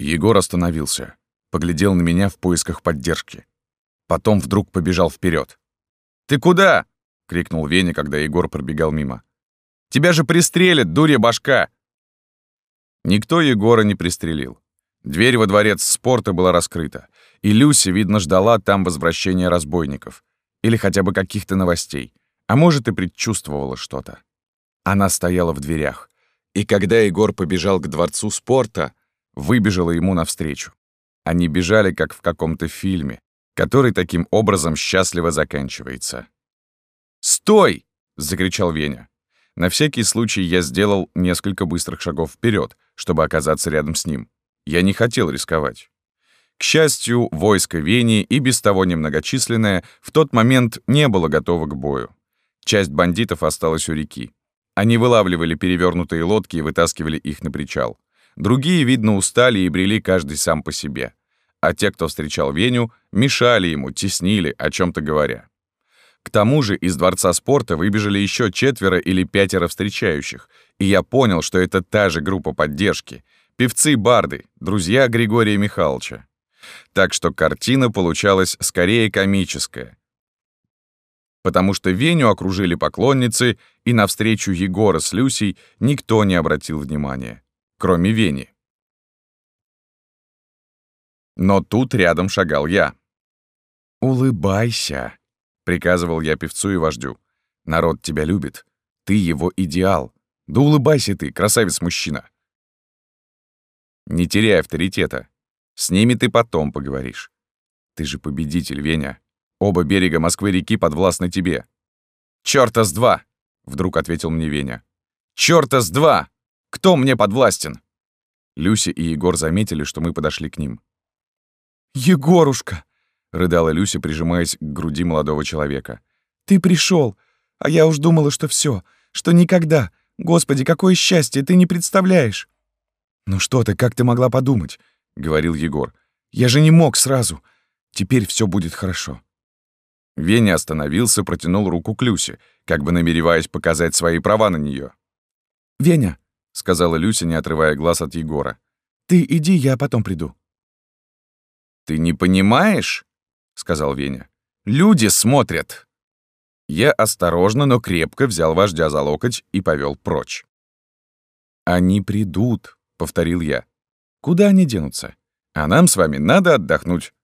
Егор остановился, поглядел на меня в поисках поддержки. Потом вдруг побежал вперед. «Ты куда?» — крикнул Веня, когда Егор пробегал мимо. «Тебя же пристрелят, дурья башка!» Никто Егора не пристрелил. Дверь во дворец спорта была раскрыта, и Люся, видно, ждала там возвращения разбойников или хотя бы каких-то новостей, а может и предчувствовала что-то. Она стояла в дверях, и когда Егор побежал к дворцу спорта, выбежала ему навстречу. Они бежали, как в каком-то фильме, который таким образом счастливо заканчивается. «Стой!» — закричал Веня. На всякий случай я сделал несколько быстрых шагов вперед, чтобы оказаться рядом с ним. Я не хотел рисковать. К счастью, войско Вени, и без того немногочисленное, в тот момент не было готово к бою. Часть бандитов осталась у реки. Они вылавливали перевернутые лодки и вытаскивали их на причал. Другие, видно, устали и брели каждый сам по себе. А те, кто встречал Веню, мешали ему, теснили, о чем то говоря. К тому же из дворца спорта выбежали еще четверо или пятеро встречающих, и я понял, что это та же группа поддержки. Певцы-барды, друзья Григория Михайловича. Так что картина получалась скорее комическая. Потому что Веню окружили поклонницы, и навстречу Егора с Люсей никто не обратил внимания, кроме Вени. Но тут рядом шагал я. «Улыбайся», — приказывал я певцу и вождю. «Народ тебя любит. Ты его идеал. Да улыбайся ты, красавец-мужчина». Не теряй авторитета. С ними ты потом поговоришь. Ты же победитель, Веня. Оба берега Москвы-реки подвластны тебе. «Чёрта с два!» — вдруг ответил мне Веня. «Чёрта с два! Кто мне подвластен?» Люся и Егор заметили, что мы подошли к ним. «Егорушка!» — рыдала Люся, прижимаясь к груди молодого человека. «Ты пришел, а я уж думала, что все, что никогда. Господи, какое счастье, ты не представляешь!» «Ну что ты, как ты могла подумать?» — говорил Егор. «Я же не мог сразу. Теперь все будет хорошо». Веня остановился, протянул руку к Люсе, как бы намереваясь показать свои права на нее. «Веня», — сказала Люся, не отрывая глаз от Егора. «Ты иди, я потом приду». «Ты не понимаешь?» — сказал Веня. «Люди смотрят». Я осторожно, но крепко взял вождя за локоть и повел прочь. «Они придут», — повторил я. Куда они денутся? А нам с вами надо отдохнуть».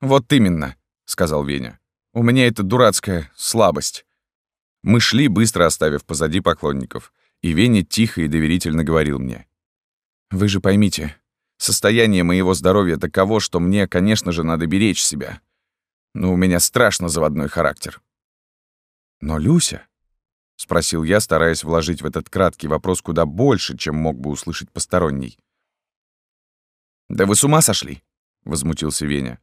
«Вот именно», — сказал Веня. «У меня это дурацкая слабость». Мы шли, быстро оставив позади поклонников, и Веня тихо и доверительно говорил мне. «Вы же поймите, состояние моего здоровья таково, что мне, конечно же, надо беречь себя. Но у меня страшно заводной характер». «Но Люся?» — спросил я, стараясь вложить в этот краткий вопрос куда больше, чем мог бы услышать посторонний. «Да вы с ума сошли?» — возмутился Веня.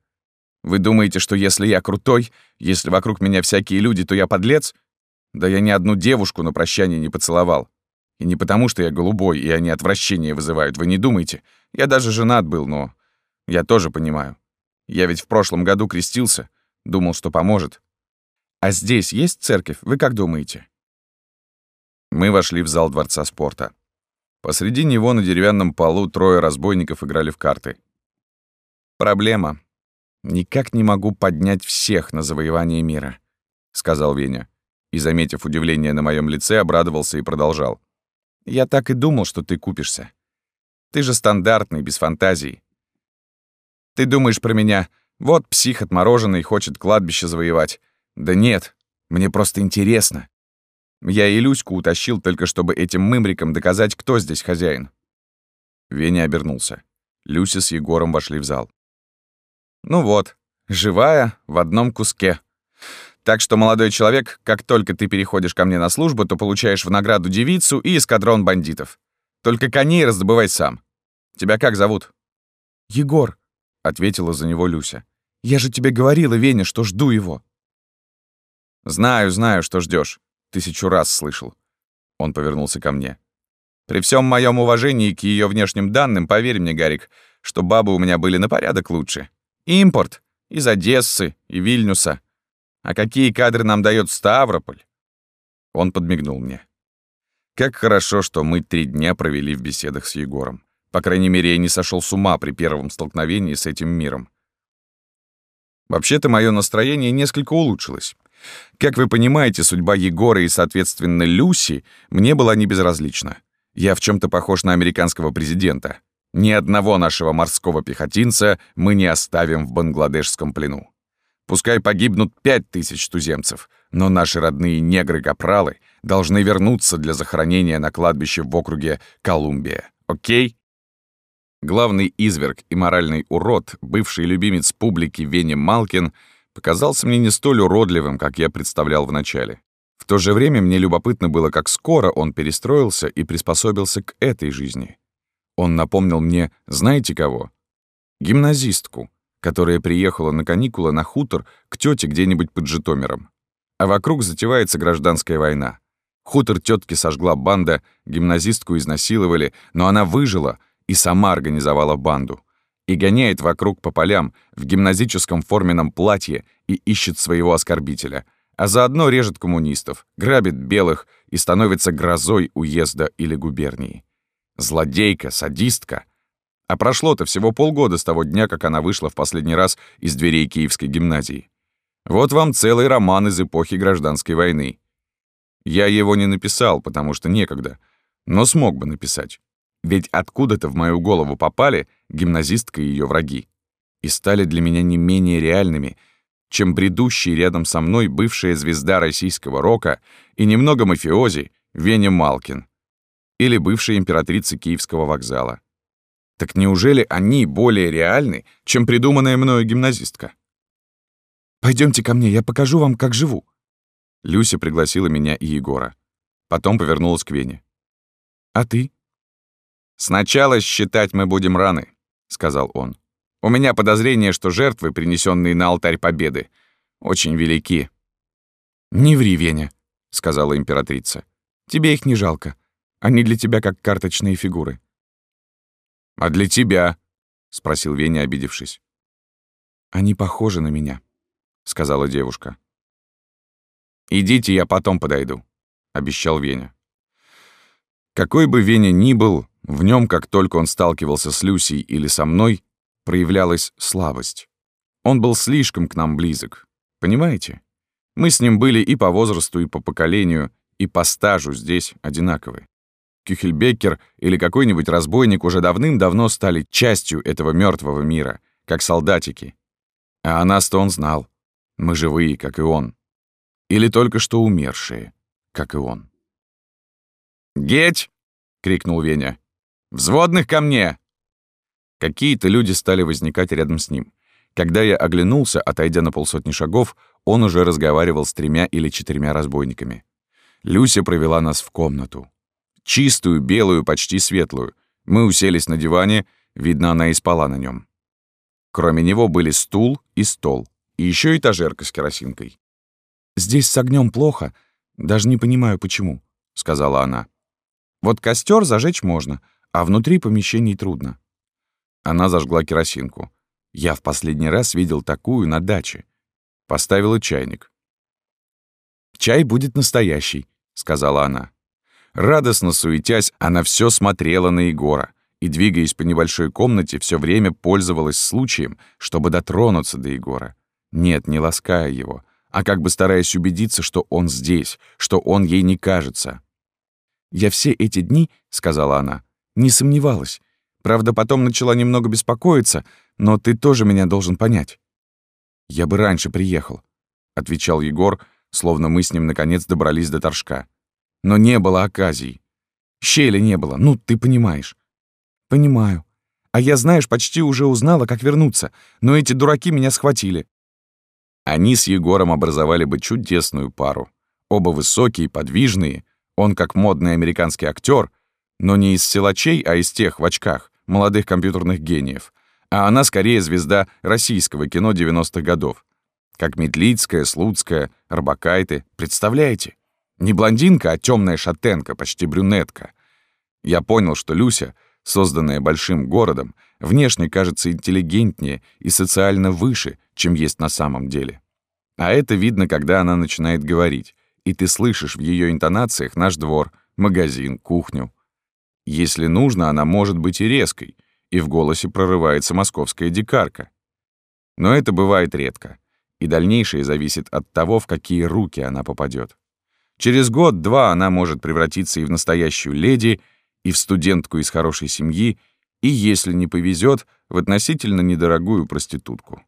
«Вы думаете, что если я крутой, если вокруг меня всякие люди, то я подлец? Да я ни одну девушку на прощание не поцеловал. И не потому, что я голубой, и они отвращение вызывают, вы не думайте. Я даже женат был, но я тоже понимаю. Я ведь в прошлом году крестился, думал, что поможет. А здесь есть церковь, вы как думаете?» Мы вошли в зал Дворца спорта. Посреди него на деревянном полу трое разбойников играли в карты. «Проблема. Никак не могу поднять всех на завоевание мира», — сказал Веня. И, заметив удивление на моем лице, обрадовался и продолжал. «Я так и думал, что ты купишься. Ты же стандартный, без фантазий. Ты думаешь про меня, вот псих отмороженный хочет кладбище завоевать. Да нет, мне просто интересно. Я и Люську утащил только чтобы этим мымрикам доказать, кто здесь хозяин. Веня обернулся. Люся с Егором вошли в зал. Ну вот, живая в одном куске. Так что, молодой человек, как только ты переходишь ко мне на службу, то получаешь в награду девицу и эскадрон бандитов. Только коней раздобывай сам. Тебя как зовут? Егор, — ответила за него Люся. Я же тебе говорила, Веня, что жду его. Знаю, знаю, что ждешь. Тысячу раз слышал. Он повернулся ко мне. При всем моем уважении к ее внешним данным, поверь мне, Гарик, что бабы у меня были на порядок лучше. Импорт. Из Одессы и Вильнюса. А какие кадры нам дает Ставрополь? Он подмигнул мне. Как хорошо, что мы три дня провели в беседах с Егором. По крайней мере, я не сошел с ума при первом столкновении с этим миром. Вообще-то мое настроение несколько улучшилось. Как вы понимаете, судьба Егора и, соответственно, Люси мне была не безразлична. Я в чем то похож на американского президента. Ни одного нашего морского пехотинца мы не оставим в бангладешском плену. Пускай погибнут пять тысяч туземцев, но наши родные негры-капралы должны вернуться для захоронения на кладбище в округе Колумбия. Окей? Главный изверг и моральный урод, бывший любимец публики Вене Малкин, показался мне не столь уродливым, как я представлял вначале. В то же время мне любопытно было, как скоро он перестроился и приспособился к этой жизни. Он напомнил мне, знаете кого? Гимназистку, которая приехала на каникулы на хутор к тете где-нибудь под Житомиром. А вокруг затевается гражданская война. Хутор тетки сожгла банда, гимназистку изнасиловали, но она выжила и сама организовала банду. И гоняет вокруг по полям в гимназическом форменном платье и ищет своего оскорбителя, а заодно режет коммунистов, грабит белых и становится грозой уезда или губернии. Злодейка, садистка — а прошло-то всего полгода с того дня, как она вышла в последний раз из дверей Киевской гимназии. Вот вам целый роман из эпохи гражданской войны. Я его не написал, потому что некогда, но смог бы написать. Ведь откуда-то в мою голову попали гимназистка и ее враги. И стали для меня не менее реальными, чем бредущий рядом со мной бывшая звезда российского рока и немного мафиози Веня Малкин или бывшая императрица Киевского вокзала. Так неужели они более реальны, чем придуманная мною гимназистка? Пойдемте ко мне, я покажу вам, как живу». Люся пригласила меня и Егора. Потом повернулась к Вене. «А ты?» «Сначала считать мы будем раны», — сказал он. «У меня подозрение, что жертвы, принесенные на алтарь победы, очень велики». «Не ври, Веня», — сказала императрица. «Тебе их не жалко. Они для тебя как карточные фигуры. «А для тебя?» — спросил Веня, обидевшись. «Они похожи на меня», — сказала девушка. «Идите, я потом подойду», — обещал Веня. Какой бы Веня ни был, в нем, как только он сталкивался с Люсей или со мной, проявлялась слабость. Он был слишком к нам близок. Понимаете? Мы с ним были и по возрасту, и по поколению, и по стажу здесь одинаковы. Кюхельбекер или какой-нибудь разбойник уже давным-давно стали частью этого мертвого мира, как солдатики. А о нас-то он знал. Мы живые, как и он. Или только что умершие, как и он. «Геть!» — крикнул Веня. «Взводных ко мне!» Какие-то люди стали возникать рядом с ним. Когда я оглянулся, отойдя на полсотни шагов, он уже разговаривал с тремя или четырьмя разбойниками. Люся провела нас в комнату. Чистую, белую, почти светлую. Мы уселись на диване, видно, она и спала на нем. Кроме него были стул и стол, и еще этажерка с керосинкой. «Здесь с огнем плохо, даже не понимаю, почему», — сказала она. «Вот костер зажечь можно, а внутри помещений трудно». Она зажгла керосинку. Я в последний раз видел такую на даче. Поставила чайник. «Чай будет настоящий», — сказала она. Радостно суетясь, она все смотрела на Егора и, двигаясь по небольшой комнате, все время пользовалась случаем, чтобы дотронуться до Егора. Нет, не лаская его, а как бы стараясь убедиться, что он здесь, что он ей не кажется. «Я все эти дни, — сказала она, — не сомневалась. Правда, потом начала немного беспокоиться, но ты тоже меня должен понять». «Я бы раньше приехал», — отвечал Егор, словно мы с ним наконец добрались до торжка но не было оказий. Щели не было, ну, ты понимаешь. Понимаю. А я, знаешь, почти уже узнала, как вернуться, но эти дураки меня схватили. Они с Егором образовали бы чудесную пару. Оба высокие, подвижные, он как модный американский актер, но не из силачей, а из тех в очках, молодых компьютерных гениев. А она скорее звезда российского кино 90-х годов. Как Медлицкая, Слуцкая, Арбакайте. Представляете? Не блондинка, а темная шатенка, почти брюнетка. Я понял, что Люся, созданная большим городом, внешне кажется интеллигентнее и социально выше, чем есть на самом деле. А это видно, когда она начинает говорить, и ты слышишь в ее интонациях наш двор, магазин, кухню. Если нужно, она может быть и резкой, и в голосе прорывается московская дикарка. Но это бывает редко, и дальнейшее зависит от того, в какие руки она попадет. Через год-два она может превратиться и в настоящую леди, и в студентку из хорошей семьи, и, если не повезет, в относительно недорогую проститутку.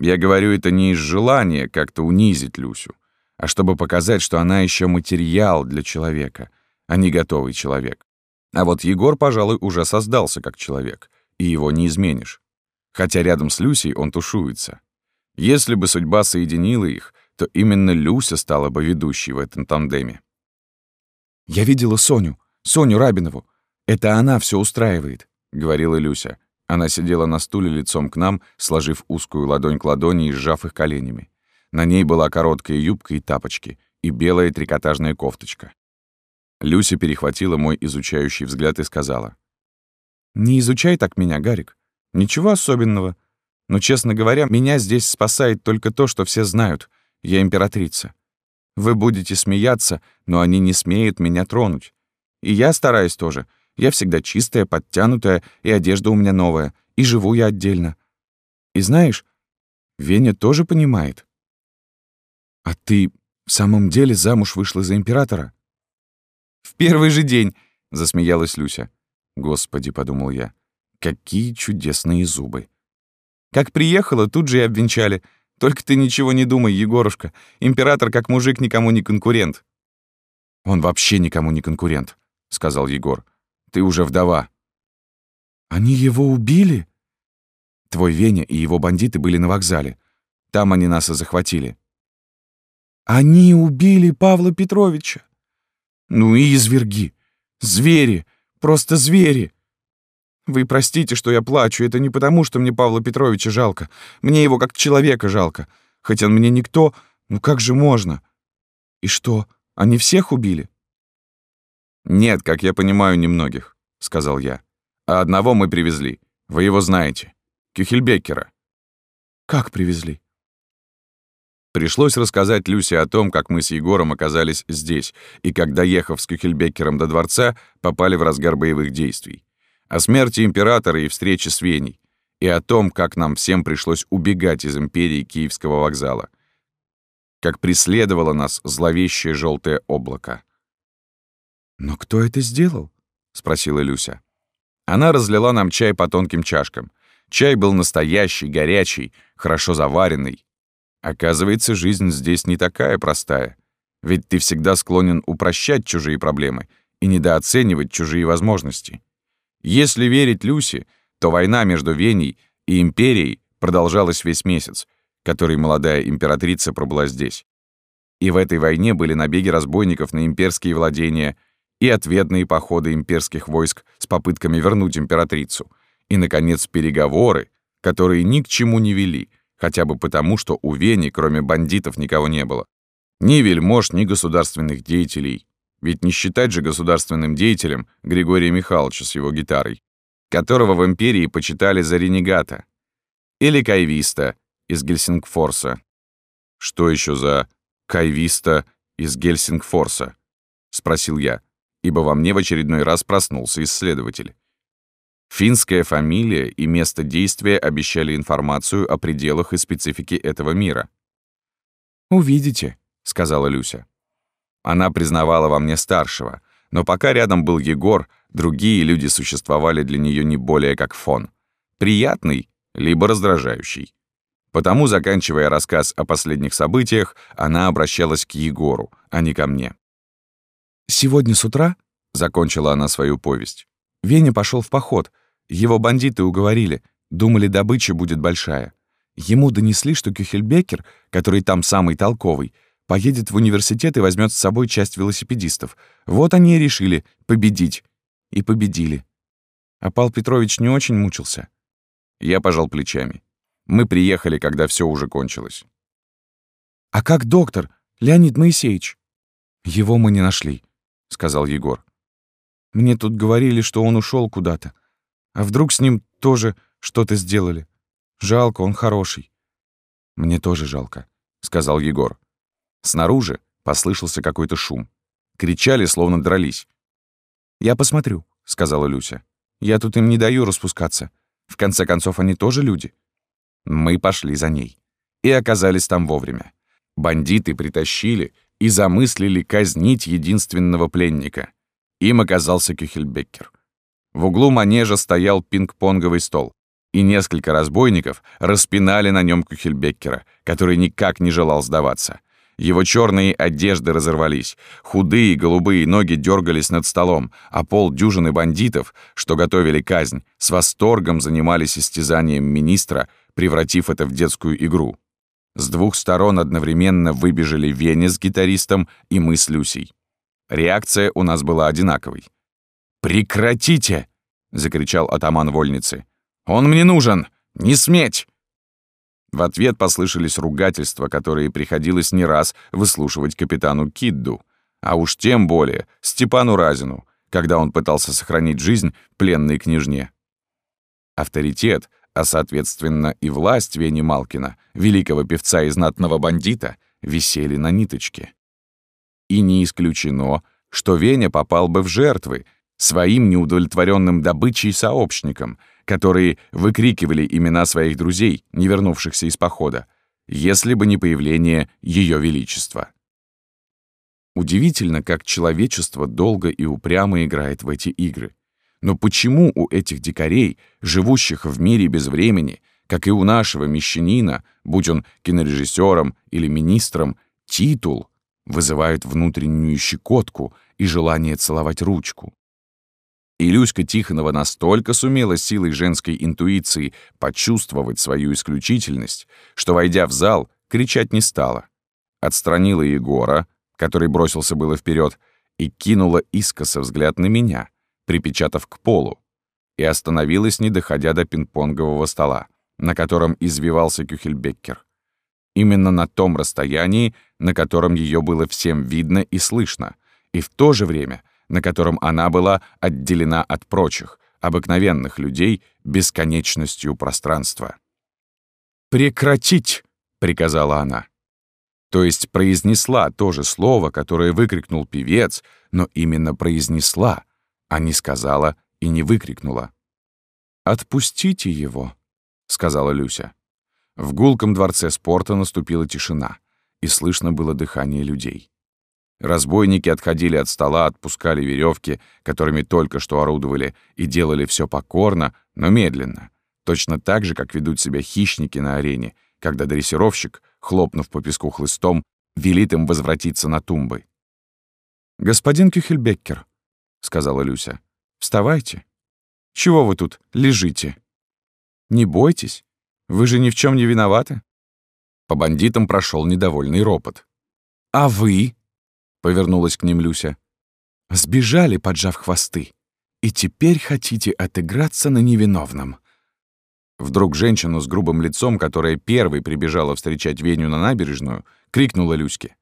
Я говорю это не из желания как-то унизить Люсю, а чтобы показать, что она еще материал для человека, а не готовый человек. А вот Егор, пожалуй, уже создался как человек, и его не изменишь. Хотя рядом с Люсей он тушуется. Если бы судьба соединила их, то именно Люся стала бы ведущей в этом тандеме. «Я видела Соню, Соню Рабинову. Это она все устраивает», — говорила Люся. Она сидела на стуле лицом к нам, сложив узкую ладонь к ладони и сжав их коленями. На ней была короткая юбка и тапочки, и белая трикотажная кофточка. Люся перехватила мой изучающий взгляд и сказала. «Не изучай так меня, Гарик. Ничего особенного. Но, честно говоря, меня здесь спасает только то, что все знают. Я императрица. Вы будете смеяться, но они не смеют меня тронуть. И я стараюсь тоже. Я всегда чистая, подтянутая, и одежда у меня новая, и живу я отдельно. И знаешь, Веня тоже понимает. А ты в самом деле замуж вышла за императора? В первый же день, засмеялась Люся. Господи, подумал я, какие чудесные зубы. Как приехала, тут же и обвенчали. Только ты ничего не думай, Егорушка. Император как мужик никому не конкурент. Он вообще никому не конкурент, сказал Егор. Ты уже вдова. Они его убили? Твой Веня и его бандиты были на вокзале. Там они нас и захватили. Они убили Павла Петровича. Ну и изверги. Звери. Просто звери. Вы простите, что я плачу. Это не потому, что мне Павла Петровича жалко. Мне его как человека жалко. Хоть он мне никто, ну как же можно? И что, они всех убили? Нет, как я понимаю, немногих, сказал я. А одного мы привезли. Вы его знаете. Кюхельбекера. Как привезли? Пришлось рассказать Люсе о том, как мы с Егором оказались здесь, и как, доехав с Кюхельбекером до дворца, попали в разгар боевых действий. О смерти императора и встрече с Веней. И о том, как нам всем пришлось убегать из империи Киевского вокзала. Как преследовало нас зловещее желтое облако. «Но кто это сделал?» — спросила Люся. Она разлила нам чай по тонким чашкам. Чай был настоящий, горячий, хорошо заваренный, Оказывается, жизнь здесь не такая простая. Ведь ты всегда склонен упрощать чужие проблемы и недооценивать чужие возможности. Если верить Люси, то война между Веней и Империей продолжалась весь месяц, который молодая императрица пробыла здесь. И в этой войне были набеги разбойников на имперские владения и ответные походы имперских войск с попытками вернуть императрицу, и, наконец, переговоры, которые ни к чему не вели, хотя бы потому, что у Вени, кроме бандитов, никого не было. Ни вельмож, ни государственных деятелей. Ведь не считать же государственным деятелем Григория Михайловича с его гитарой, которого в империи почитали за ренегата. Или кайвиста из Гельсингфорса. Что еще за кайвиста из Гельсингфорса? Спросил я, ибо во мне в очередной раз проснулся исследователь. Финская фамилия и место действия обещали информацию о пределах и специфике этого мира. «Увидите», — сказала Люся. Она признавала во мне старшего, но пока рядом был Егор, другие люди существовали для нее не более как фон. Приятный, либо раздражающий. Потому, заканчивая рассказ о последних событиях, она обращалась к Егору, а не ко мне. «Сегодня с утра», — закончила она свою повесть, Веня пошел в поход. Его бандиты уговорили. Думали, добыча будет большая. Ему донесли, что Кюхельбекер, который там самый толковый, поедет в университет и возьмет с собой часть велосипедистов. Вот они и решили победить. И победили. А Пал Петрович не очень мучился. Я пожал плечами. Мы приехали, когда все уже кончилось. «А как доктор, Леонид Моисеевич?» «Его мы не нашли», — сказал Егор. Мне тут говорили, что он ушел куда-то. А вдруг с ним тоже что-то сделали? Жалко, он хороший. Мне тоже жалко, сказал Егор. Снаружи послышался какой-то шум. Кричали, словно дрались. Я посмотрю, сказала Люся. «Я тут им не даю распускаться. В конце концов, они тоже люди». Мы пошли за ней. И оказались там вовремя. Бандиты притащили и замыслили казнить единственного пленника. Им оказался Кюхельбеккер. В углу манежа стоял пинг-понговый стол, и несколько разбойников распинали на нем Кюхельбеккера, который никак не желал сдаваться. Его черные одежды разорвались, худые голубые ноги дергались над столом, а пол дюжины бандитов, что готовили казнь, с восторгом занимались истязанием министра, превратив это в детскую игру. С двух сторон одновременно выбежали Веня с гитаристом и мы с Люсей. Реакция у нас была одинаковой. «Прекратите!» — закричал атаман вольницы. «Он мне нужен! Не сметь!» В ответ послышались ругательства, которые приходилось не раз выслушивать капитану Кидду, а уж тем более Степану Разину, когда он пытался сохранить жизнь пленной княжне. Авторитет, а соответственно и власть Вени Малкина, великого певца и знатного бандита, висели на ниточке. И не исключено, что Веня попал бы в жертвы своим неудовлетворенным добычей сообщникам, которые выкрикивали имена своих друзей, не вернувшихся из похода, если бы не появление Ее Величества. Удивительно, как человечество долго и упрямо играет в эти игры. Но почему у этих дикарей, живущих в мире без времени, как и у нашего мещанина, будь он кинорежиссером или министром, титул вызывает внутреннюю щекотку и желание целовать ручку? И Люська Тихонова настолько сумела силой женской интуиции почувствовать свою исключительность, что, войдя в зал, кричать не стала. Отстранила Егора, который бросился было вперед, и кинула искоса взгляд на меня — припечатав к полу, и остановилась, не доходя до пинг-понгового стола, на котором извивался Кюхельбеккер. Именно на том расстоянии, на котором ее было всем видно и слышно, и в то же время, на котором она была отделена от прочих, обыкновенных людей бесконечностью пространства. «Прекратить!» — приказала она. То есть произнесла то же слово, которое выкрикнул певец, но именно произнесла — а не сказала и не выкрикнула. «Отпустите его», — сказала Люся. В гулком дворце спорта наступила тишина, и слышно было дыхание людей. Разбойники отходили от стола, отпускали веревки, которыми только что орудовали, и делали все покорно, но медленно, точно так же, как ведут себя хищники на арене, когда дрессировщик, хлопнув по песку хлыстом, велит им возвратиться на тумбы. «Господин Кюхельбеккер», сказала Люся. «Вставайте. Чего вы тут лежите? Не бойтесь, вы же ни в чем не виноваты». По бандитам прошел недовольный ропот. «А вы?» — повернулась к ним Люся. «Сбежали, поджав хвосты, и теперь хотите отыграться на невиновном». Вдруг женщину с грубым лицом, которая первой прибежала встречать Веню на набережную, крикнула Люське.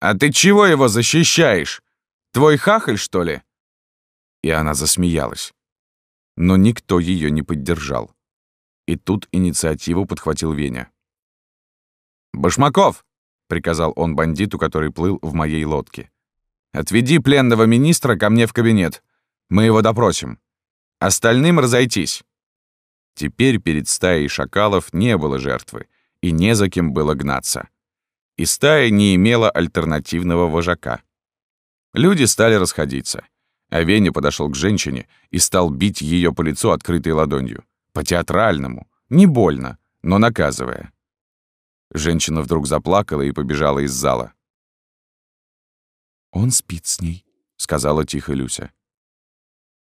«А ты чего его защищаешь? Твой хахаль, что ли?» И она засмеялась. Но никто ее не поддержал. И тут инициативу подхватил Веня. «Башмаков!» — приказал он бандиту, который плыл в моей лодке. «Отведи пленного министра ко мне в кабинет. Мы его допросим. Остальным разойтись». Теперь перед стаей шакалов не было жертвы, и не за кем было гнаться. И стая не имела альтернативного вожака. Люди стали расходиться. А Веня подошел к женщине и стал бить ее по лицу открытой ладонью. По-театральному. Не больно, но наказывая. Женщина вдруг заплакала и побежала из зала. «Он спит с ней», — сказала тихо Люся.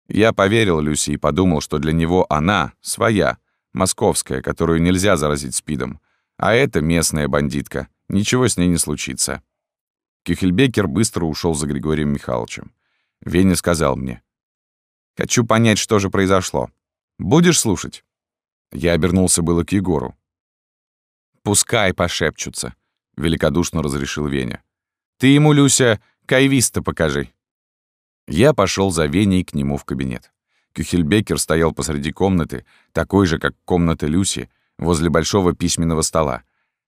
Я поверил Люсе и подумал, что для него она своя, московская, которую нельзя заразить спидом. А это местная бандитка. Ничего с ней не случится. Кюхельбекер быстро ушел за Григорием Михайловичем. Веня сказал мне. «Хочу понять, что же произошло. Будешь слушать?» Я обернулся было к Егору. «Пускай пошепчутся», — великодушно разрешил Веня. «Ты ему, Люся, кайвиста покажи». Я пошел за Веней к нему в кабинет. Кюхельбекер стоял посреди комнаты, такой же, как комната Люси, возле большого письменного стола.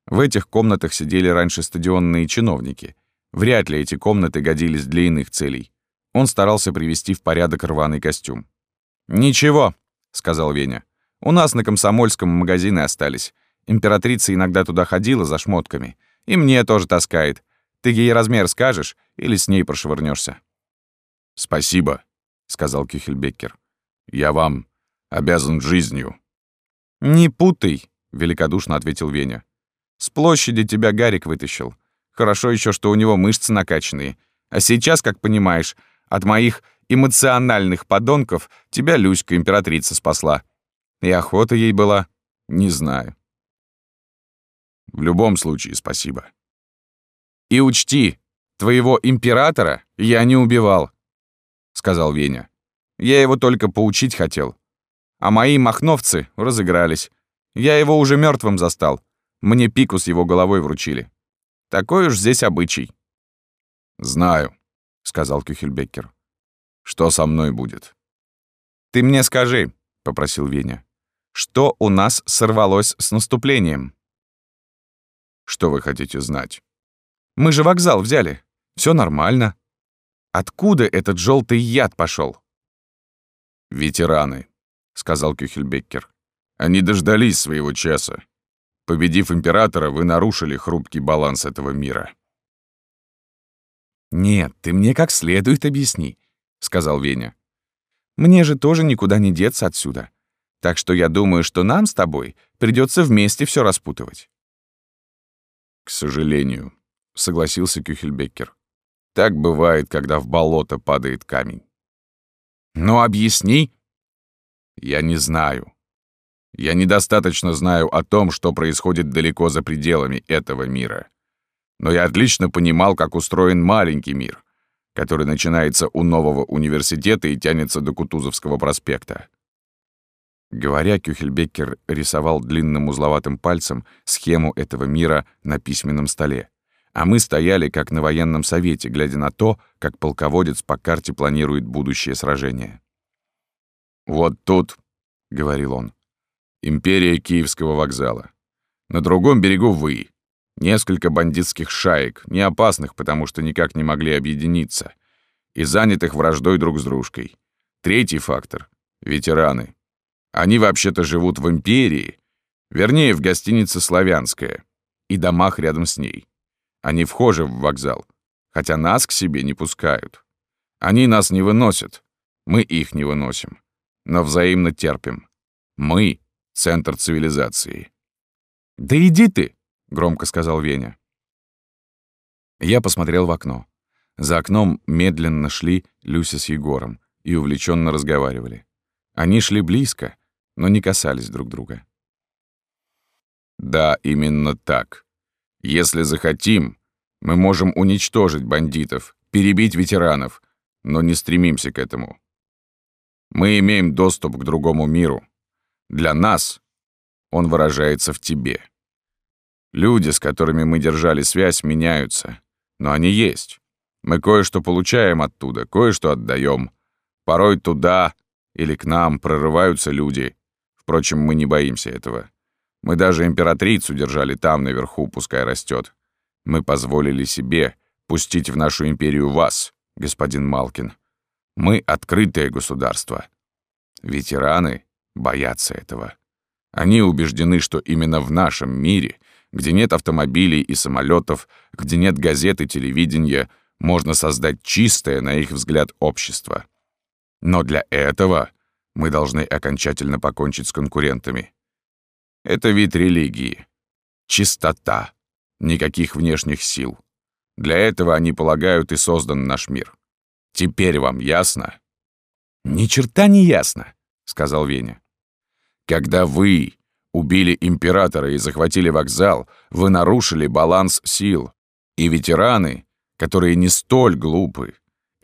В этих комнатах сидели раньше стадионные чиновники — Вряд ли эти комнаты годились для иных целей. Он старался привести в порядок рваный костюм. «Ничего», — сказал Веня. «У нас на Комсомольском магазины остались. Императрица иногда туда ходила за шмотками. И мне тоже таскает. Ты ей размер скажешь или с ней прошвырнешься. «Спасибо», — сказал Кюхельбеккер. «Я вам обязан жизнью». «Не путай», — великодушно ответил Веня. «С площади тебя Гарик вытащил. Хорошо еще, что у него мышцы накачанные. А сейчас, как понимаешь, от моих эмоциональных подонков тебя Люська, императрица, спасла. И охота ей была, не знаю. В любом случае, спасибо. И учти, твоего императора я не убивал, сказал Веня. Я его только поучить хотел. А мои махновцы разыгрались. Я его уже мертвым застал. Мне пику с его головой вручили. Такой уж здесь обычай. Знаю, сказал Кюхельбеккер. Что со мной будет? Ты мне скажи, попросил Веня. Что у нас сорвалось с наступлением? Что вы хотите знать? Мы же вокзал взяли. Все нормально. Откуда этот желтый яд пошел? Ветераны, сказал Кюхельбеккер. Они дождались своего часа. Победив императора, вы нарушили хрупкий баланс этого мира. «Нет, ты мне как следует объясни», — сказал Веня. «Мне же тоже никуда не деться отсюда. Так что я думаю, что нам с тобой придется вместе все распутывать». «К сожалению», — согласился Кюхельбеккер. «Так бывает, когда в болото падает камень». «Ну, объясни». «Я не знаю. Я недостаточно знаю о том, что происходит далеко за пределами этого мира. Но я отлично понимал, как устроен маленький мир, который начинается у нового университета и тянется до Кутузовского проспекта. Говоря, Кюхельбеккер рисовал длинным узловатым пальцем схему этого мира на письменном столе. А мы стояли, как на военном совете, глядя на то, как полководец по карте планирует будущее сражение. «Вот тут», — говорил он, — «империя Киевского вокзала. На другом берегу вы. Несколько бандитских шаек, не опасных, потому что никак не могли объединиться, и занятых враждой друг с дружкой. Третий фактор — ветераны. Они вообще-то живут в империи, вернее, в гостинице «Славянская» и домах рядом с ней. Они вхожи в вокзал, хотя нас к себе не пускают. Они нас не выносят, мы их не выносим, но взаимно терпим. Мы — центр цивилизации. «Да иди ты!» — громко сказал Веня. Я посмотрел в окно. За окном медленно шли Люся с Егором и увлеченно разговаривали. Они шли близко, но не касались друг друга. «Да, именно так. Если захотим, мы можем уничтожить бандитов, перебить ветеранов, но не стремимся к этому. Мы имеем доступ к другому миру. Для нас он выражается в тебе. Люди, с которыми мы держали связь, меняются, но они есть. Мы кое-что получаем оттуда, кое-что отдаем. Порой туда или к нам прорываются люди, Впрочем, мы не боимся этого. Мы даже императрицу держали там, наверху, пускай растет. Мы позволили себе пустить в нашу империю вас, господин Малкин. Мы — открытое государство. Ветераны боятся этого. Они убеждены, что именно в нашем мире, где нет автомобилей и самолетов, где нет газет и телевидения, можно создать чистое, на их взгляд, общество. Но для этого мы должны окончательно покончить с конкурентами. Это вид религии. Чистота. Никаких внешних сил. Для этого они полагают и создан наш мир. Теперь вам ясно? «Ни черта не ясно», — сказал Веня. «Когда вы убили императора и захватили вокзал, вы нарушили баланс сил. И ветераны, которые не столь глупы,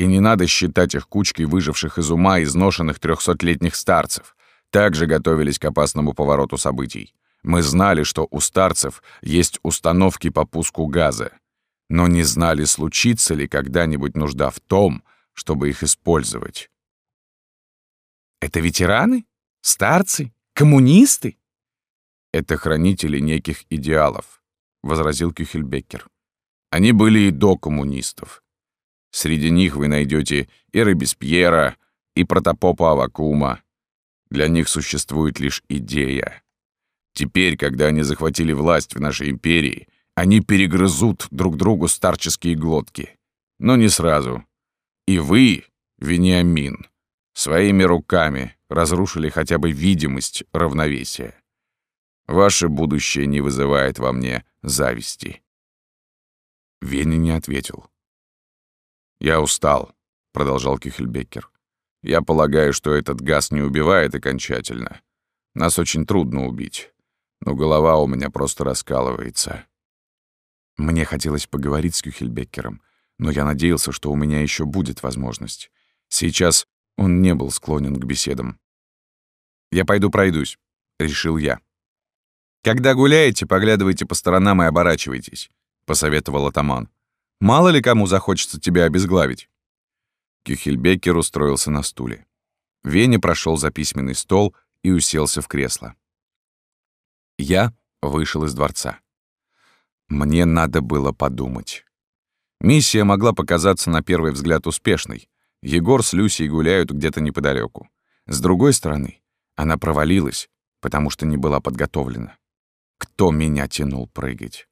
и не надо считать их кучкой выживших из ума изношенных трехсотлетних старцев. Также готовились к опасному повороту событий. Мы знали, что у старцев есть установки по пуску газа, но не знали, случится ли когда-нибудь нужда в том, чтобы их использовать. Это ветераны? Старцы? Коммунисты? Это хранители неких идеалов, — возразил Кюхельбеккер. Они были и до коммунистов. Среди них вы найдете и Робеспьера, и протопопа Авакума. Для них существует лишь идея. Теперь, когда они захватили власть в нашей империи, они перегрызут друг другу старческие глотки. Но не сразу. И вы, Вениамин, своими руками разрушили хотя бы видимость равновесия. Ваше будущее не вызывает во мне зависти. Веня не ответил. «Я устал», — продолжал Кюхельбекер. «Я полагаю, что этот газ не убивает окончательно. Нас очень трудно убить, но голова у меня просто раскалывается». Мне хотелось поговорить с Кюхельбекером, но я надеялся, что у меня еще будет возможность. Сейчас он не был склонен к беседам. «Я пойду пройдусь», — решил я. «Когда гуляете, поглядывайте по сторонам и оборачивайтесь», — посоветовал атаман. «Мало ли кому захочется тебя обезглавить». Кюхельбекер устроился на стуле. Веня прошел за письменный стол и уселся в кресло. Я вышел из дворца. Мне надо было подумать. Миссия могла показаться на первый взгляд успешной. Егор с Люсей гуляют где-то неподалеку. С другой стороны, она провалилась, потому что не была подготовлена. Кто меня тянул прыгать?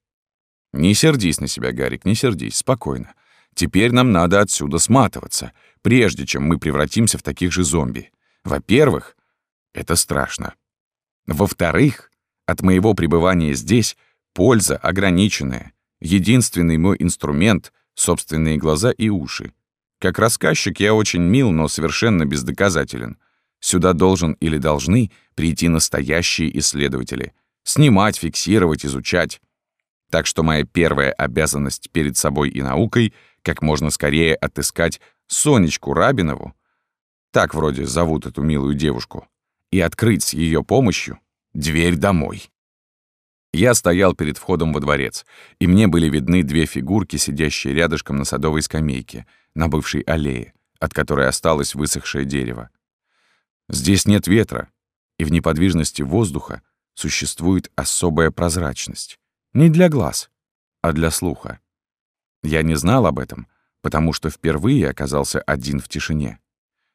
Не сердись на себя, Гарик, не сердись, спокойно. Теперь нам надо отсюда сматываться, прежде чем мы превратимся в таких же зомби. Во-первых, это страшно. Во-вторых, от моего пребывания здесь Польза ограниченная. Единственный мой инструмент — собственные глаза и уши. Как рассказчик я очень мил, но совершенно бездоказателен. Сюда должен или должны прийти настоящие исследователи. Снимать, фиксировать, изучать. Так что моя первая обязанность перед собой и наукой — как можно скорее отыскать Сонечку Рабинову, так вроде зовут эту милую девушку, и открыть с ее помощью дверь домой. Я стоял перед входом во дворец, и мне были видны две фигурки, сидящие рядышком на садовой скамейке, на бывшей аллее, от которой осталось высохшее дерево. Здесь нет ветра, и в неподвижности воздуха существует особая прозрачность. Не для глаз, а для слуха. Я не знал об этом, потому что впервые оказался один в тишине.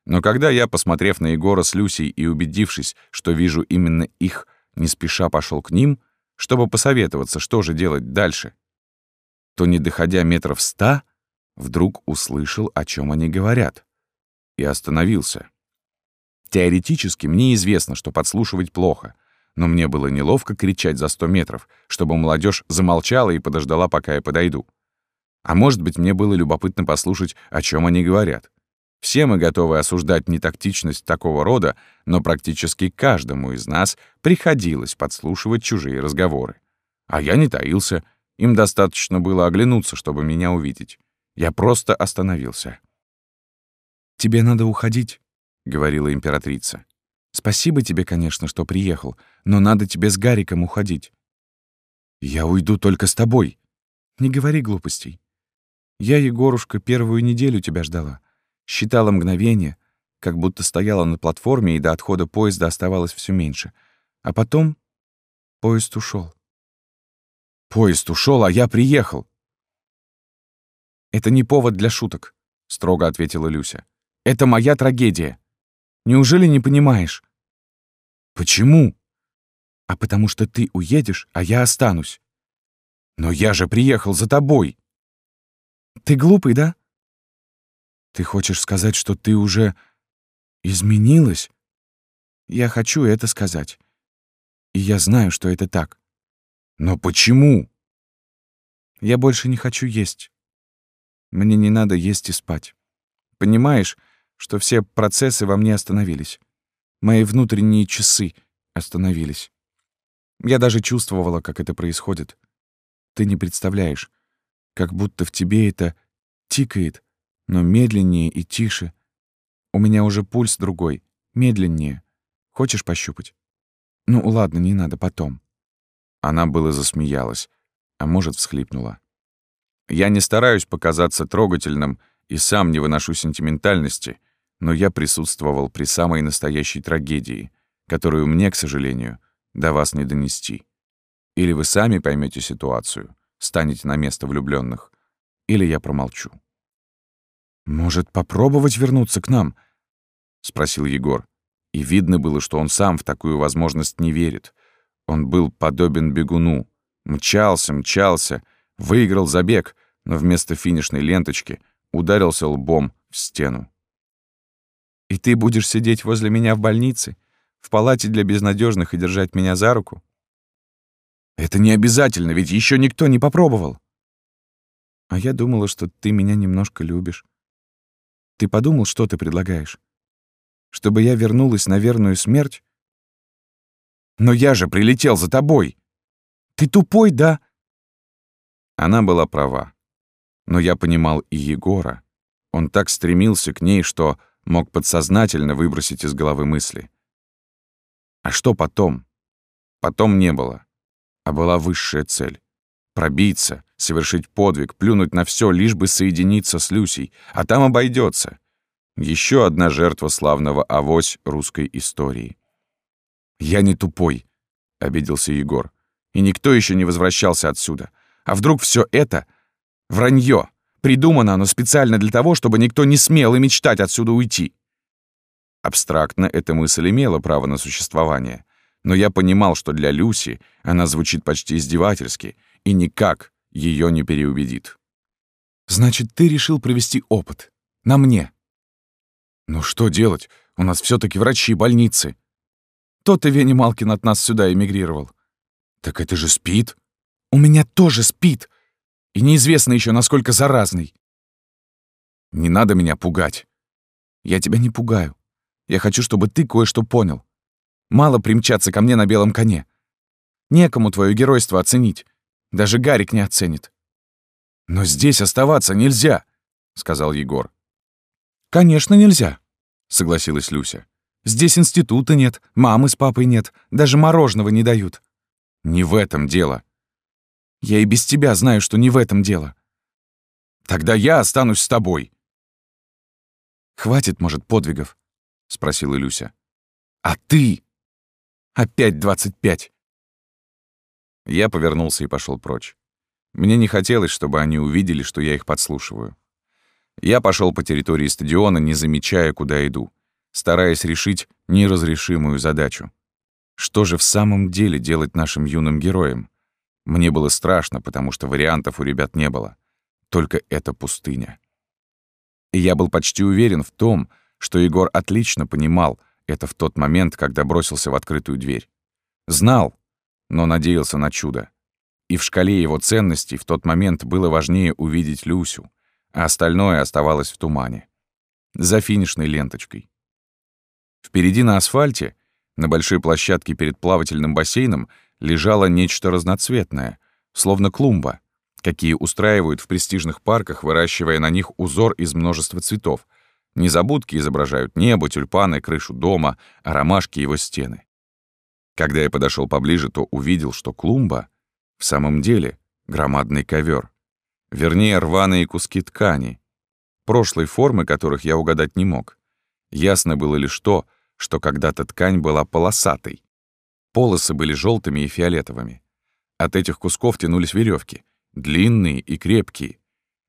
Но когда я, посмотрев на Егора с Люсей и убедившись, что вижу именно их, не спеша пошел к ним — чтобы посоветоваться, что же делать дальше, то, не доходя метров ста, вдруг услышал, о чем они говорят, и остановился. Теоретически мне известно, что подслушивать плохо, но мне было неловко кричать за сто метров, чтобы молодежь замолчала и подождала, пока я подойду. А может быть, мне было любопытно послушать, о чем они говорят. Все мы готовы осуждать нетактичность такого рода, но практически каждому из нас приходилось подслушивать чужие разговоры. А я не таился, им достаточно было оглянуться, чтобы меня увидеть. Я просто остановился. «Тебе надо уходить», — говорила императрица. «Спасибо тебе, конечно, что приехал, но надо тебе с Гариком уходить». «Я уйду только с тобой». «Не говори глупостей. Я, Егорушка, первую неделю тебя ждала. Считала мгновение, как будто стояла на платформе, и до отхода поезда оставалось все меньше. А потом поезд ушел. Поезд ушел, а я приехал. Это не повод для шуток, строго ответила Люся. Это моя трагедия. Неужели не понимаешь? Почему? А потому что ты уедешь, а я останусь. Но я же приехал за тобой. Ты глупый, да? Ты хочешь сказать, что ты уже изменилась? Я хочу это сказать. И я знаю, что это так. Но почему? Я больше не хочу есть. Мне не надо есть и спать. Понимаешь, что все процессы во мне остановились. Мои внутренние часы остановились. Я даже чувствовала, как это происходит. Ты не представляешь, как будто в тебе это тикает, но медленнее и тише. У меня уже пульс другой, медленнее. Хочешь пощупать? Ну, ладно, не надо, потом. Она было засмеялась, а может, всхлипнула. Я не стараюсь показаться трогательным и сам не выношу сентиментальности, но я присутствовал при самой настоящей трагедии, которую мне, к сожалению, до вас не донести. Или вы сами поймете ситуацию, станете на место влюбленных, или я промолчу. «Может, попробовать вернуться к нам?» — спросил Егор. И видно было, что он сам в такую возможность не верит. Он был подобен бегуну. Мчался, мчался, выиграл забег, но вместо финишной ленточки ударился лбом в стену. «И ты будешь сидеть возле меня в больнице, в палате для безнадежных и держать меня за руку?» «Это не обязательно, ведь еще никто не попробовал». «А я думала, что ты меня немножко любишь. Ты подумал, что ты предлагаешь? Чтобы я вернулась на верную смерть? Но я же прилетел за тобой. Ты тупой, да?» Она была права. Но я понимал и Егора. Он так стремился к ней, что мог подсознательно выбросить из головы мысли. А что потом? Потом не было. А была высшая цель. Пробиться, совершить подвиг, плюнуть на все, лишь бы соединиться с Люсей, а там обойдется. Еще одна жертва славного авось русской истории. «Я не тупой», — обиделся Егор. «И никто еще не возвращался отсюда. А вдруг все это — вранье? Придумано оно специально для того, чтобы никто не смел и мечтать отсюда уйти». Абстрактно эта мысль имела право на существование, но я понимал, что для Люси она звучит почти издевательски и никак ее не переубедит. «Значит, ты решил провести опыт. На мне». «Ну что делать? У нас все таки врачи, больницы». «То-то Веня Малкин от нас сюда эмигрировал». «Так это же спит». «У меня тоже спит. И неизвестно еще, насколько заразный». «Не надо меня пугать». «Я тебя не пугаю. Я хочу, чтобы ты кое-что понял. Мало примчаться ко мне на белом коне. Некому твое геройство оценить. Даже Гарик не оценит. «Но здесь оставаться нельзя», — сказал Егор. «Конечно, нельзя», — согласилась Люся. «Здесь института нет, мамы с папой нет, даже мороженого не дают». «Не в этом дело». «Я и без тебя знаю, что не в этом дело». «Тогда я останусь с тобой». «Хватит, может, подвигов?» — спросила Люся. «А ты?» «Опять двадцать пять». Я повернулся и пошел прочь. Мне не хотелось, чтобы они увидели, что я их подслушиваю. Я пошел по территории стадиона, не замечая, куда иду, стараясь решить неразрешимую задачу. Что же в самом деле делать нашим юным героям? Мне было страшно, потому что вариантов у ребят не было. Только эта пустыня. И я был почти уверен в том, что Егор отлично понимал это в тот момент, когда бросился в открытую дверь. Знал, но надеялся на чудо. И в шкале его ценностей в тот момент было важнее увидеть Люсю, а остальное оставалось в тумане. За финишной ленточкой. Впереди на асфальте, на большой площадке перед плавательным бассейном, лежало нечто разноцветное, словно клумба, какие устраивают в престижных парках, выращивая на них узор из множества цветов. Незабудки изображают небо, тюльпаны, крышу дома, а ромашки его стены. Когда я подошел поближе, то увидел, что клумба в самом деле громадный ковер, вернее, рваные куски ткани, прошлой формы которых я угадать не мог. Ясно было лишь то, что когда-то ткань была полосатой. Полосы были желтыми и фиолетовыми. От этих кусков тянулись веревки, длинные и крепкие.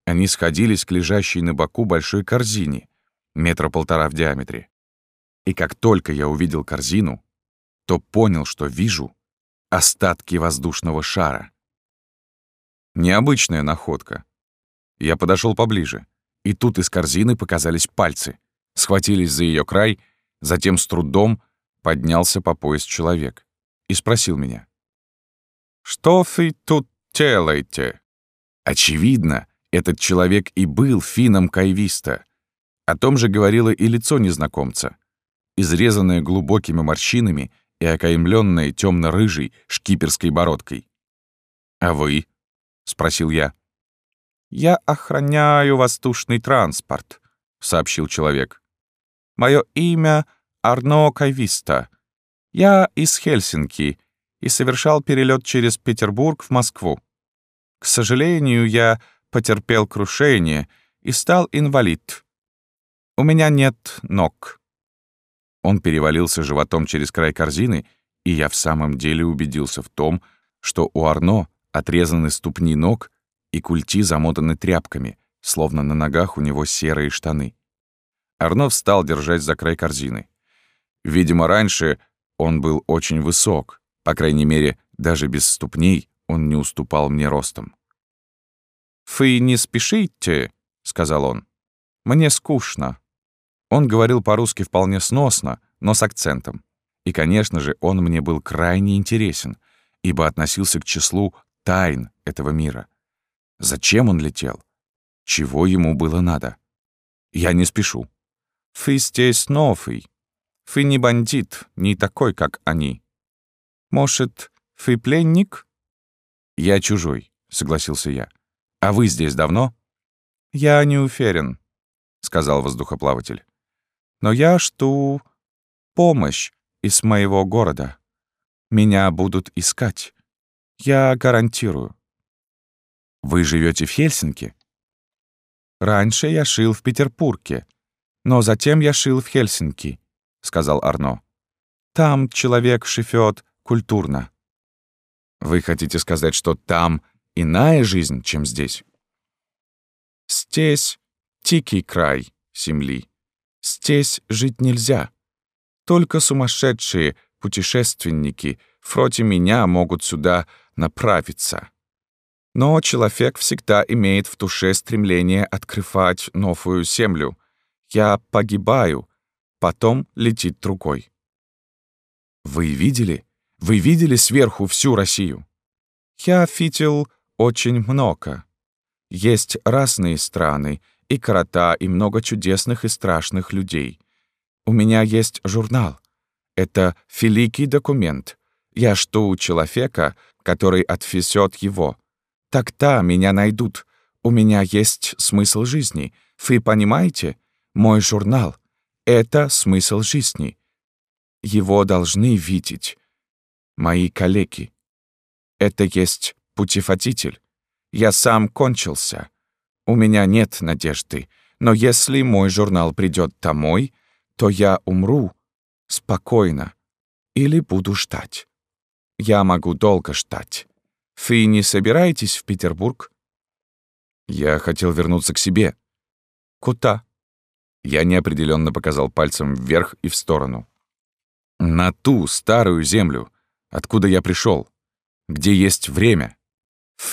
Они сходились к лежащей на боку большой корзине, метра полтора в диаметре. И как только я увидел корзину, то понял, что вижу остатки воздушного шара. Необычная находка. Я подошел поближе, и тут из корзины показались пальцы, схватились за ее край, затем с трудом поднялся по пояс человек и спросил меня. «Что вы тут делаете?» Очевидно, этот человек и был финном Кайвиста. О том же говорило и лицо незнакомца. Изрезанное глубокими морщинами — и окаймленная темно-рыжей шкиперской бородкой. «А вы?» — спросил я. «Я охраняю воздушный транспорт», — сообщил человек. «Мое имя Арно Кайвиста. Я из Хельсинки и совершал перелет через Петербург в Москву. К сожалению, я потерпел крушение и стал инвалид. У меня нет ног. Он перевалился животом через край корзины, и я в самом деле убедился в том, что у Арно отрезаны ступни ног и культи замотаны тряпками, словно на ногах у него серые штаны. Арно встал, держась за край корзины. Видимо, раньше он был очень высок, по крайней мере, даже без ступней он не уступал мне ростом. «Вы не спешите», — сказал он. «Мне скучно». Он говорил по-русски вполне сносно, но с акцентом. И, конечно же, он мне был крайне интересен, ибо относился к числу тайн этого мира. Зачем он летел? Чего ему было надо? Я не спешу. «Вы здесь новый. Вы не бандит, не такой, как они. Может, вы пленник?» «Я чужой», — согласился я. «А вы здесь давно?» «Я не уверен», — сказал воздухоплаватель. «Но я жду помощь из моего города. Меня будут искать. Я гарантирую». «Вы живете в Хельсинки?» «Раньше я шил в Петербурге, но затем я шил в Хельсинки», — сказал Арно. «Там человек шифет культурно». Вы хотите сказать, что там иная жизнь, чем здесь? Здесь тикий край земли. Здесь жить нельзя. Только сумасшедшие путешественники вроде меня могут сюда направиться. Но человек всегда имеет в душе стремление открывать новую землю. Я погибаю, потом летит другой. Вы видели, вы видели сверху всю Россию? Я видел очень много. Есть разные страны, и корота, и много чудесных и страшных людей. У меня есть журнал. Это великий документ. Я жду человека, который отвезет его. Тогда меня найдут. У меня есть смысл жизни. Вы понимаете? Мой журнал — это смысл жизни. Его должны видеть мои коллеги. Это есть путеводитель. Я сам кончился. У меня нет надежды, но если мой журнал придет домой, то я умру спокойно или буду ждать. Я могу долго ждать. Вы не собираетесь в Петербург? Я хотел вернуться к себе. Куда? Я неопределенно показал пальцем вверх и в сторону. На ту старую землю, откуда я пришел, где есть время.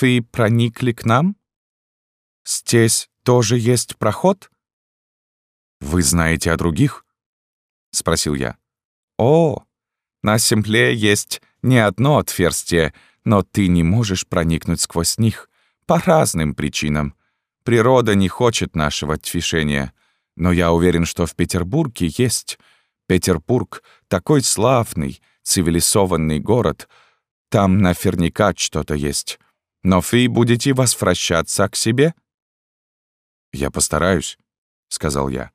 Вы проникли к нам? Здесь тоже есть проход? Вы знаете о других? Спросил я. О, на земле есть не одно отверстие, но ты не можешь проникнуть сквозь них по разным причинам. Природа не хочет нашего движения, но я уверен, что в Петербурге есть. Петербург такой славный, цивилизованный город, там наверняка что-то есть. Но вы будете возвращаться к себе?» «Я постараюсь», — сказал я.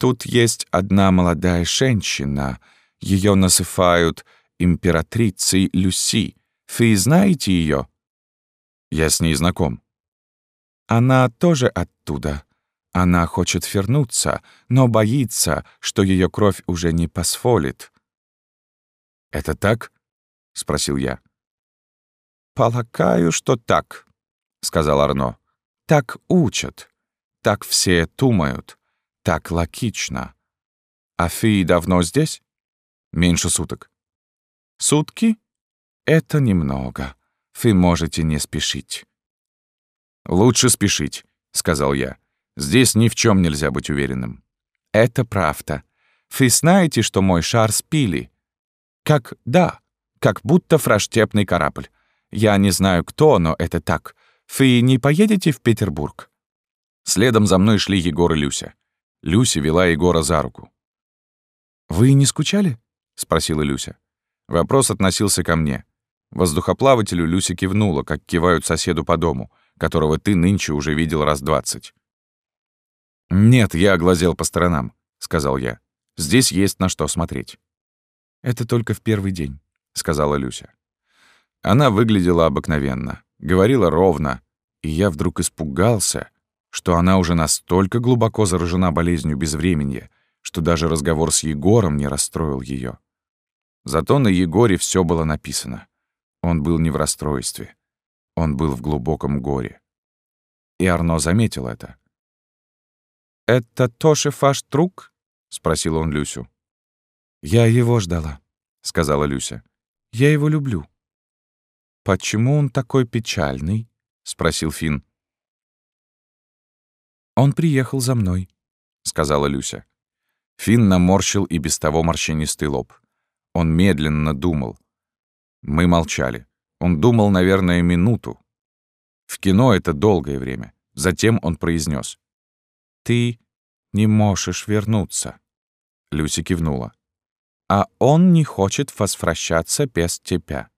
«Тут есть одна молодая женщина. Ее называют императрицей Люси. Вы знаете ее? «Я с ней знаком». «Она тоже оттуда. Она хочет вернуться, но боится, что ее кровь уже не позволит. «Это так?» — спросил я. «Полагаю, что так», — сказал Арно. «Так учат. Так все думают. Так логично. А ты давно здесь?» «Меньше суток». «Сутки? Это немного. Вы можете не спешить». «Лучше спешить», — сказал я. «Здесь ни в чем нельзя быть уверенным». «Это правда. Вы знаете, что мой шар спили?» Как «да», как будто фраштепный корабль. Я не знаю кто, но это так. Вы не поедете в Петербург?» Следом за мной шли Егор и Люся. Люся вела Егора за руку. «Вы не скучали?» — спросила Люся. Вопрос относился ко мне. Воздухоплавателю Люся кивнула, как кивают соседу по дому, которого ты нынче уже видел раз двадцать. «Нет, я оглазел по сторонам», — сказал я. «Здесь есть на что смотреть». «Это только в первый день», — сказала Люся. Она выглядела обыкновенно, говорила ровно, и я вдруг испугался, что она уже настолько глубоко заражена болезнью безвременья, что даже разговор с Егором не расстроил ее. Зато на Егоре все было написано. Он был не в расстройстве. Он был в глубоком горе. И Арно заметил это. «Это тоже ваш друг?» — спросил он Люсю. «Я его ждала», — сказала Люся. «Я его люблю». «Почему он такой печальный?» — спросил Финн. «Он приехал за мной», — сказала Люся. Финн наморщил и без того морщинистый лоб. Он медленно думал. Мы молчали. Он думал, наверное, минуту. В кино это долгое время. Затем он произнес: «Ты не можешь вернуться». Люси кивнула. «А он не хочет возвращаться без тебя».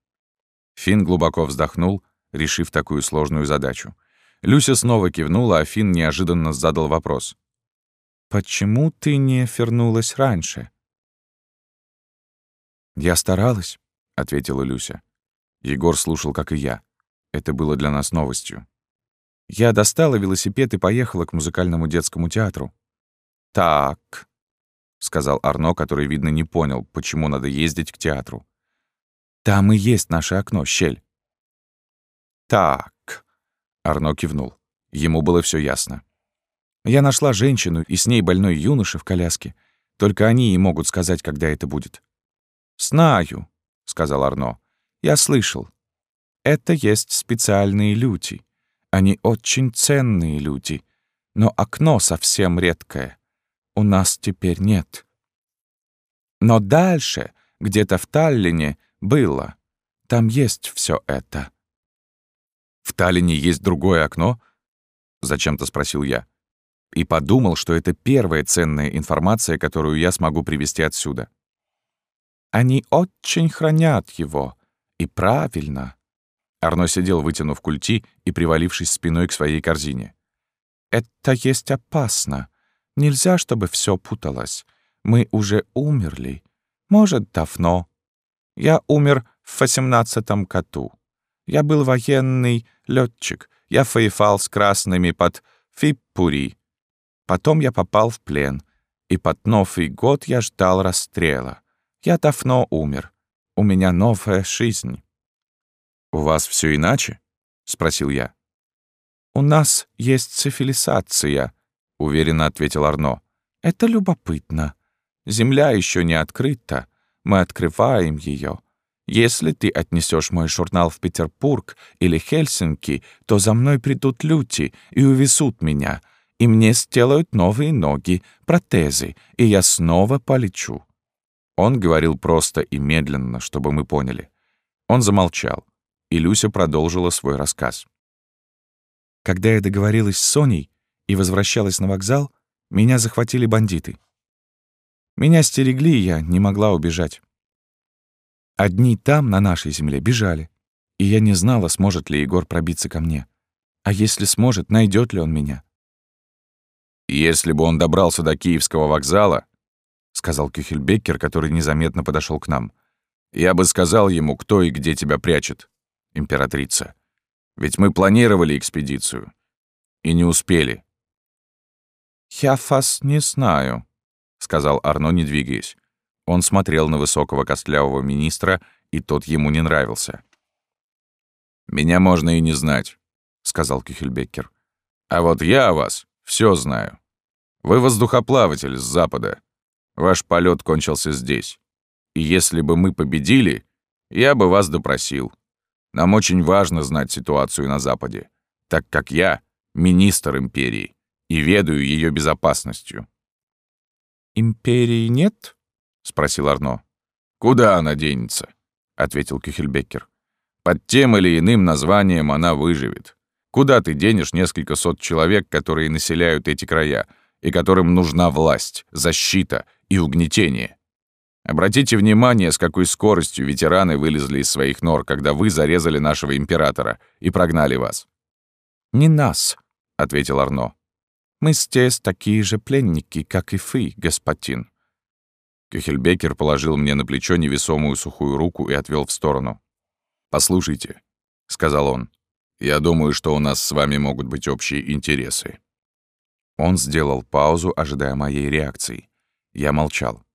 Финн глубоко вздохнул, решив такую сложную задачу. Люся снова кивнула, а Финн неожиданно задал вопрос. «Почему ты не вернулась раньше?» «Я старалась», — ответила Люся. Егор слушал, как и я. Это было для нас новостью. Я достала велосипед и поехала к музыкальному детскому театру. «Так», — сказал Арно, который, видно, не понял, почему надо ездить к театру. «Там и есть наше окно, щель». «Так», — Арно кивнул. Ему было все ясно. Я нашла женщину и с ней больной юноша в коляске. Только они и могут сказать, когда это будет. «Знаю», — сказал Арно. «Я слышал. Это есть специальные люди. Они очень ценные люди. Но окно совсем редкое. У нас теперь нет. Но дальше, где-то в Таллине, было. Там есть все это». «В Таллине есть другое окно?» — зачем-то спросил я и подумал, что это первая ценная информация, которую я смогу привести отсюда. «Они очень хранят его. И правильно». Арно сидел, вытянув культи и привалившись спиной к своей корзине. «Это есть опасно. Нельзя, чтобы все путалось. Мы уже умерли. Может, давно. Я умер в восемнадцатом году. Я был военный летчик. Я воевал с красными под Фиппури. Потом я попал в плен, и под Новый год я ждал расстрела. Я давно умер. У меня новая жизнь». «У вас все иначе?» — спросил я. «У нас есть цивилизация», — уверенно ответил Арно. «Это любопытно. Земля еще не открыта. Мы открываем ее. Если ты отнесешь мой журнал в Петербург или Хельсинки, то за мной придут люди и увезут меня, и мне сделают новые ноги, протезы, и я снова полечу». Он говорил просто и медленно, чтобы мы поняли. Он замолчал, и Люся продолжила свой рассказ. Когда я договорилась с Соней и возвращалась на вокзал, меня захватили бандиты. Меня стерегли, и я не могла убежать. Одни там, на нашей земле, бежали, и я не знала, сможет ли Егор пробиться ко мне. А если сможет, найдет ли он меня? «Если бы он добрался до Киевского вокзала», — сказал Кюхельбеккер, который незаметно подошел к нам, «я бы сказал ему, кто и где тебя прячет, императрица. Ведь мы планировали экспедицию. И не успели». «Я вас не знаю», — сказал Арно, не двигаясь. Он смотрел на высокого костлявого министра, и тот ему не нравился. «Меня можно и не знать», — сказал Кюхельбеккер. «А вот я о вас все знаю. Вы воздухоплаватель с запада. Ваш полет кончился здесь. И если бы мы победили, я бы вас допросил. Нам очень важно знать ситуацию на Западе, так как я министр империи и ведаю ее безопасностью». «Империи нет?» — спросил Арно. «Куда она денется?» — ответил Кюхельбеккер. «Под тем или иным названием она выживет. Куда ты денешь несколько сот человек, которые населяют эти края, и которым нужна власть, защита и угнетение? Обратите внимание, с какой скоростью ветераны вылезли из своих нор, когда вы зарезали нашего императора и прогнали вас. «Не нас», — ответил Арно. «Мы здесь такие же пленники, как и вы, господин». Кюхельбекер положил мне на плечо невесомую сухую руку и отвел в сторону. «Послушайте», — сказал он, я думаю, что у нас с вами могут быть общие интересы». Он сделал паузу, ожидая моей реакции. Я молчал.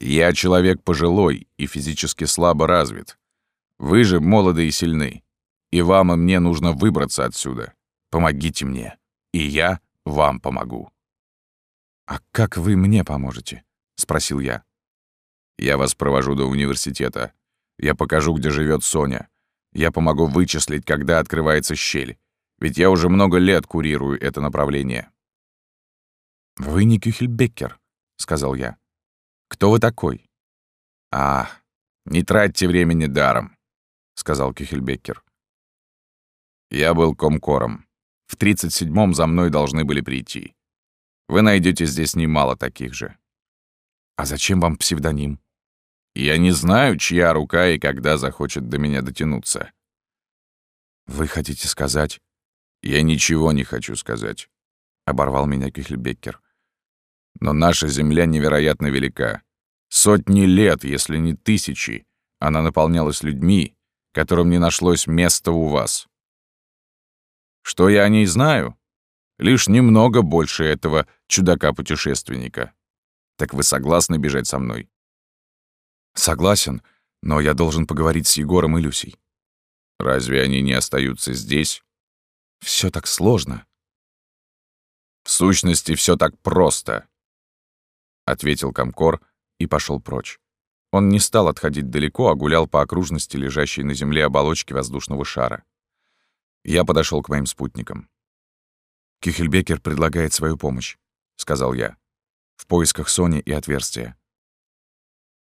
«Я человек пожилой и физически слабо развит. Вы же молоды и сильны. И вам и мне нужно выбраться отсюда. Помогите мне, и я вам помогу». «А как вы мне поможете?» — спросил я. «Я вас провожу до университета. Я покажу, где живет Соня. Я помогу вычислить, когда открывается щель. Ведь я уже много лет курирую это направление». «Вы не Кюхельбеккер», — сказал я. «Кто вы такой?» «А, не тратьте времени даром», — сказал Кюхельбеккер. «Я был комкором. В 37-м за мной должны были прийти. Вы найдете здесь немало таких же». «А зачем вам псевдоним?» «Я не знаю, чья рука и когда захочет до меня дотянуться». «Вы хотите сказать?» «Я ничего не хочу сказать», — оборвал меня Кюхельбеккер. Но наша Земля невероятно велика. Сотни лет, если не тысячи, она наполнялась людьми, которым не нашлось места у вас. Что я о ней знаю? Лишь немного больше этого чудака-путешественника. Так вы согласны бежать со мной? Согласен, но я должен поговорить с Егором и Люсей. Разве они не остаются здесь? Все так сложно. В сущности, все так просто ответил Комкор и пошел прочь. Он не стал отходить далеко, а гулял по окружности лежащей на земле оболочки воздушного шара. Я подошел к моим спутникам. «Кюхельбекер предлагает свою помощь», — сказал я, — «в поисках Сони и отверстия».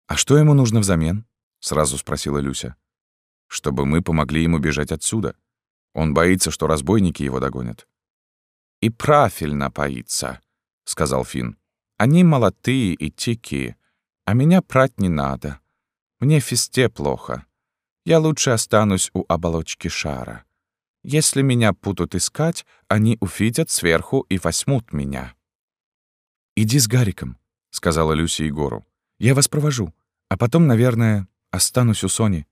«А что ему нужно взамен?» — сразу спросила Люся. «Чтобы мы помогли ему бежать отсюда. Он боится, что разбойники его догонят». «И правильно боится», — сказал Финн. Они молодые и тикие, а меня прать не надо. Мне фисте плохо. Я лучше останусь у оболочки шара. Если меня будут искать, они увидят сверху и возьмут меня». «Иди с Гариком», — сказала Люся Егору. «Я вас провожу, а потом, наверное, останусь у Сони».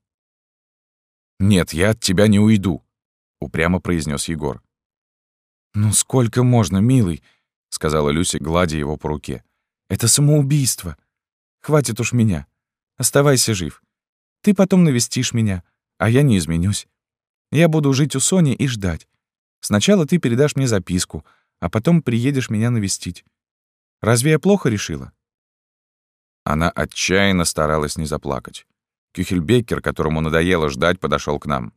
«Нет, я от тебя не уйду», — упрямо произнес Егор. «Ну сколько можно, милый? — сказала Люся, гладя его по руке. «Это самоубийство. Хватит уж меня. Оставайся жив. Ты потом навестишь меня, а я не изменюсь. Я буду жить у Сони и ждать. Сначала ты передашь мне записку, а потом приедешь меня навестить. Разве я плохо решила?» Она отчаянно старалась не заплакать. Кюхельбекер, которому надоело ждать, подошел к нам.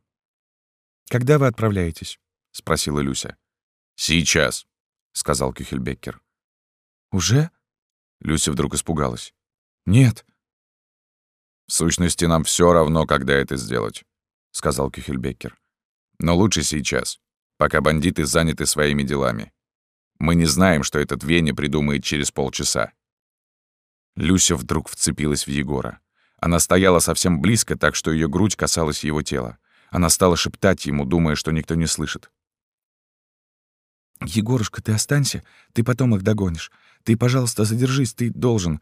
«Когда вы отправляетесь?» — спросила Люся. «Сейчас», — сказал Кюхельбеккер. «Уже?» Люся вдруг испугалась. «Нет». «В сущности, нам все равно, когда это сделать», — сказал Кюхельбеккер. «Но лучше сейчас, пока бандиты заняты своими делами. Мы не знаем, что этот Веня придумает через полчаса». Люся вдруг вцепилась в Егора. Она стояла совсем близко, так что ее грудь касалась его тела. Она стала шептать ему, думая, что никто не слышит. «Егорушка, ты останься, ты потом их догонишь. Ты, пожалуйста, задержись, ты должен.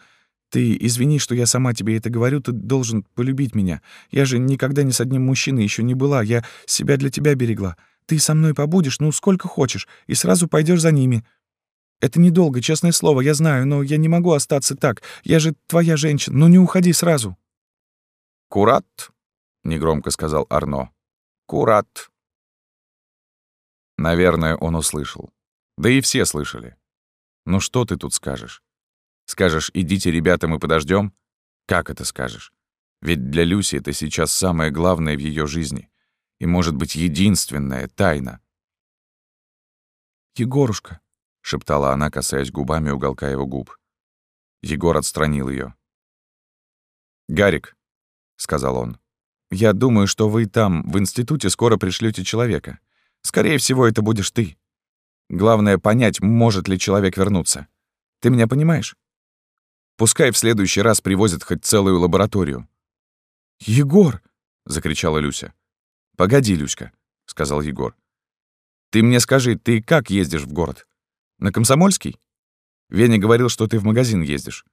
Ты извини, что я сама тебе это говорю, ты должен полюбить меня. Я же никогда ни с одним мужчиной еще не была, я себя для тебя берегла. Ты со мной побудешь, ну, сколько хочешь, и сразу пойдешь за ними. Это недолго, честное слово, я знаю, но я не могу остаться так. Я же твоя женщина, ну не уходи сразу». «Курат», — негромко сказал Арно. «Курат». Наверное, он услышал. Да и все слышали. Ну что ты тут скажешь? Скажешь, идите, ребята, мы подождем? Как это скажешь? Ведь для Люси это сейчас самое главное в ее жизни. И, может быть, единственная тайна. «Егорушка», — шептала она, касаясь губами уголка его губ. Егор отстранил ее. «Гарик», — сказал он, — «я думаю, что вы там, в институте, скоро пришлете человека. Скорее всего, это будешь ты. Главное — понять, может ли человек вернуться. Ты меня понимаешь? Пускай в следующий раз привозят хоть целую лабораторию». «Егор!» — закричала Люся. «Погоди, Люська», — сказал Егор. «Ты мне скажи, ты как ездишь в город? На Комсомольский? Веня говорил, что ты в магазин ездишь».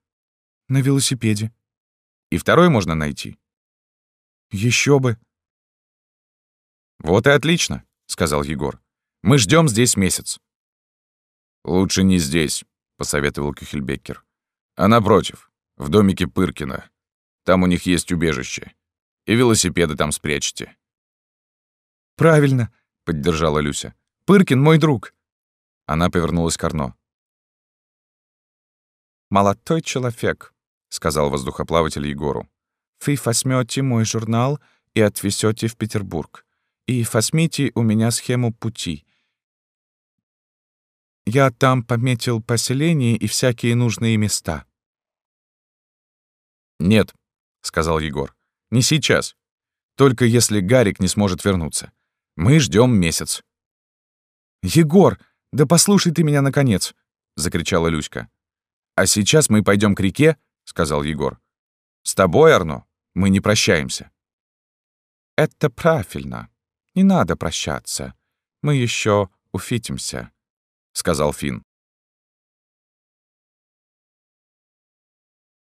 «На велосипеде». «И второй можно найти?» Еще бы». «Вот и отлично. — сказал Егор. «Мы ждем здесь месяц». «Лучше не здесь», — посоветовал Кюхельбеккер. «А напротив, в домике Пыркина. Там у них есть убежище. И велосипеды там спрячьте». «Правильно», — поддержала Люся. Пыркин мой друг!» Она повернулась к Арно. «Молодой человек», — сказал воздухоплаватель Егору. «Вы возьмете мой журнал и отвезете в Петербург. И возьмите у меня схему пути. Я там пометил поселение и всякие нужные места». «Нет», — сказал Егор, — «не сейчас. Только если Гарик не сможет вернуться. Мы ждем месяц». «Егор, да послушай ты меня наконец!» — закричала Люська. «А сейчас мы пойдем к реке», — сказал Егор. «С тобой, Арно, мы не прощаемся». «Это правильно. Не надо прощаться. Мы еще увидимся», — сказал Финн.